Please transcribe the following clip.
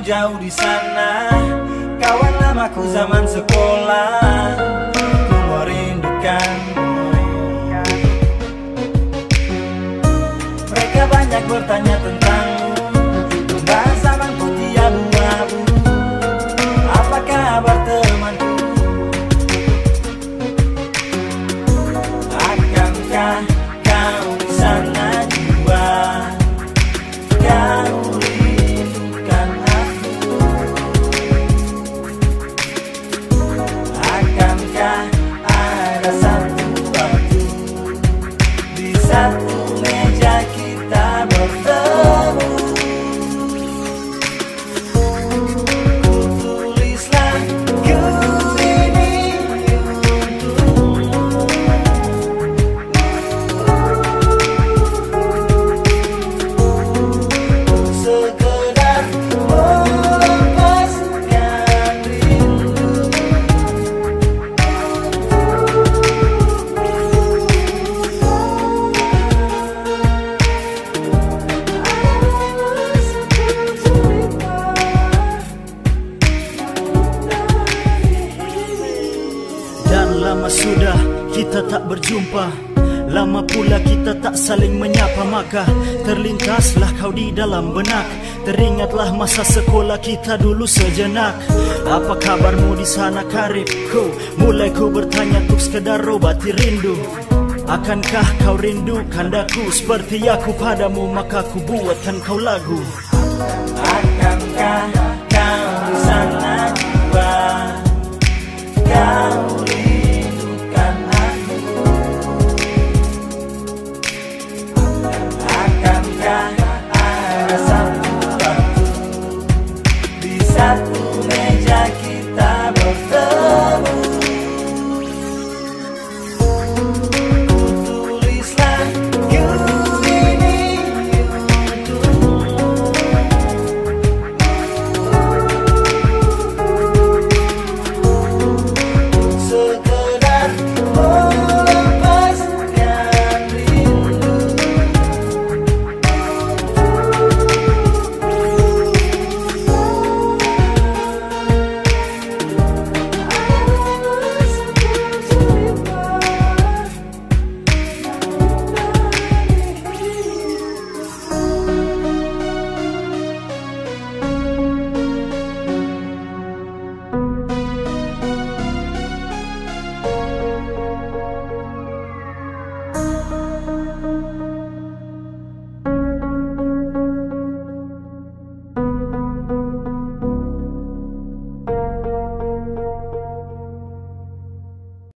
jauh di sana. Kawan lamaku zaman sekolah. Ku merindukanmu Mereka banyak bertanya tentangmu. Membahas zaman putih abu-abu Apa kabar temanku? Akankah kau di sana jua Kau lama sudah kita tak berjumpa. Lama pula kita tak saling menyapa. Maka terlintaslah kau di dalam benak. Teringatlah masa sekolah kita dulu sejenak. Apa kabarmu di sana karibku? Mulai ku bertanya tuk sekedar obati rindu. Akankah kau rindukan daku Seperti aku padamu maka ku buatkan kau lagu. Akankah satu meja